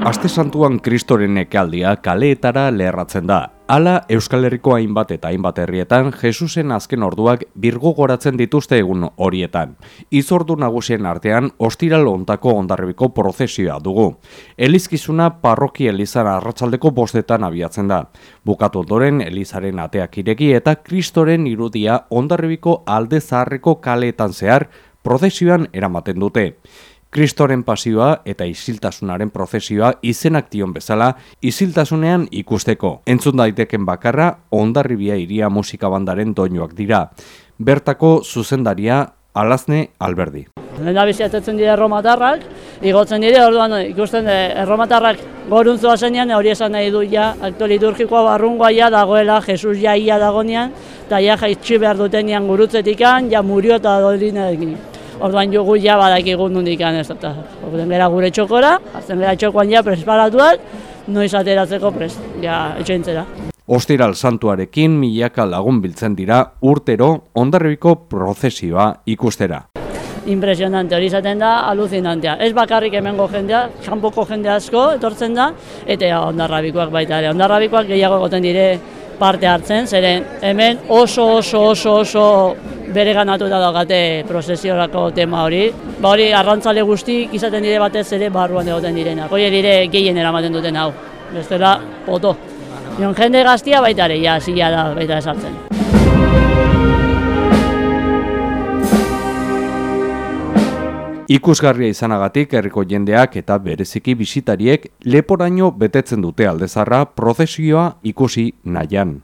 Aste santuan kristoren ekaldia kaleetara leherratzen da. Hala Euskal Herriko hainbat eta hainbat herrietan Jesusen azken orduak birgo goratzen dituzte egun horietan. Izordu nagusien artean ostiral ontako ondarribiko prozesioa dugu. Elizkizuna parroki elizan arratsaldeko bostetan abiatzen da. Bukatu ondoren elizaren ateak ireki eta kristoren irudia ondarribiko alde zaharreko kaleetan zehar prozesioan eramaten dute. Kristoren pasioa eta isiltasunaren prozesioa izenak dion bezala isiltasunean ikusteko. Entzun daiteken bakarra ondarribia iria musika bandaren doinuak dira. Bertako zuzendaria alazne alberdi. Lenda bizi atetzen dira erromatarrak, igotzen dira, orduan ikusten de, erromatarrak goruntzu zenean, hori esan nahi du ja, akto liturgikoa barrungoa ja dagoela, Jesus ja ia dagonean, eta ja jaitsi behar dutenean gurutzetikan, ja murio eta dolina egin. Orduan jugu ja badakigu nondik ez da. Orduan gara gure txokora, hartzen gara txokoan ja presparatuak, noiz ateratzeko pres, ja etxointzera. Ostiral santuarekin milaka lagun biltzen dira urtero ondarribiko prozesioa ikustera. Impresionante hori izaten da, alucinantea. Ez bakarrik hemengo jendea, kanpoko jende asko etortzen da, eta ondarrabikoak baita ere. Ondarrabikoak gehiago egoten dire parte hartzen, zeren hemen oso oso oso oso bere ganatuta daukate prozesiorako tema hori. Ba hori arrantzale guztik izaten dire batez ere barruan egoten direnak. Hori dire gehien eramaten duten hau. Bestela, poto. Nion jende gaztia baita ere, ja, zila da baita esartzen. Ikusgarria izanagatik herriko jendeak eta bereziki bisitariek leporaino betetzen dute aldezarra prozesioa ikusi nahian.